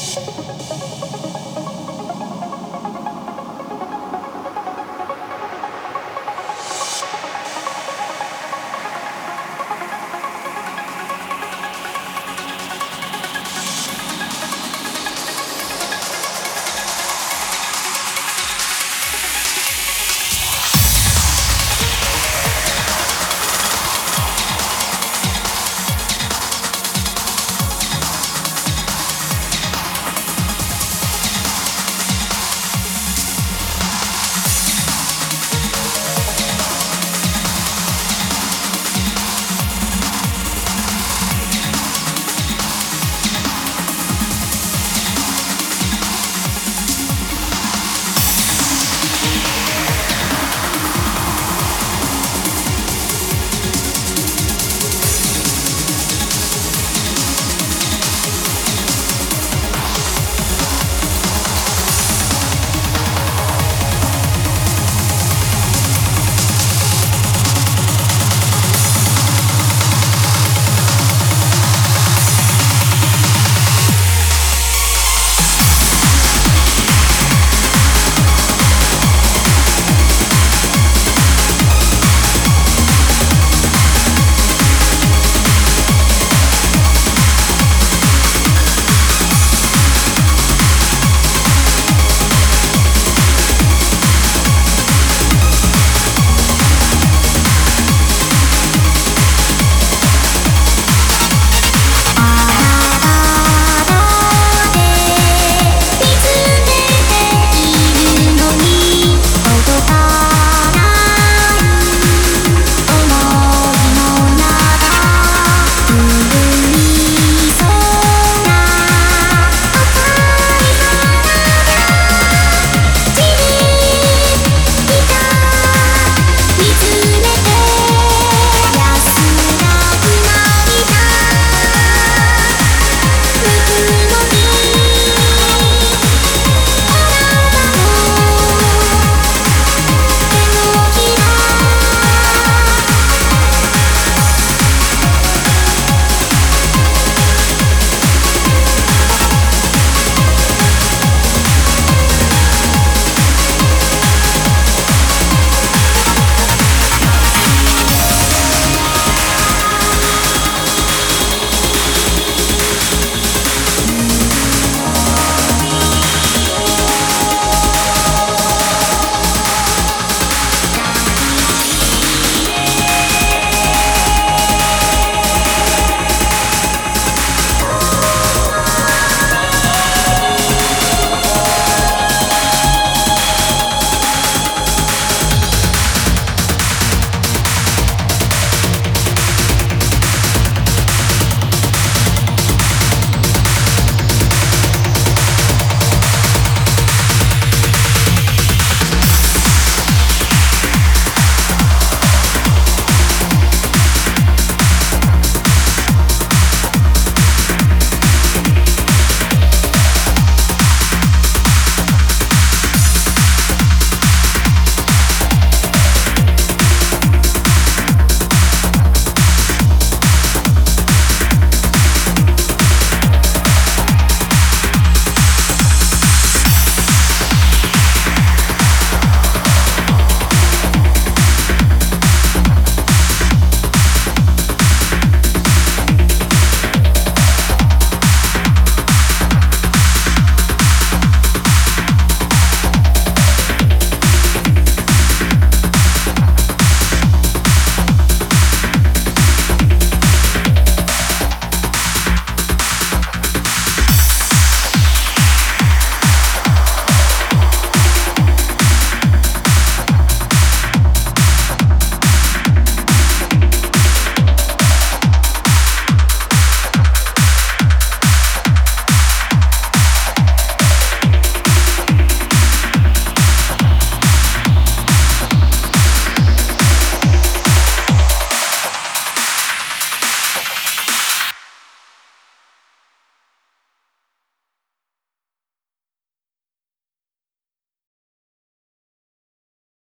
you.